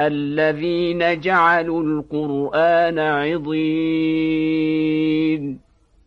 الذين جعلوا القرآن عضين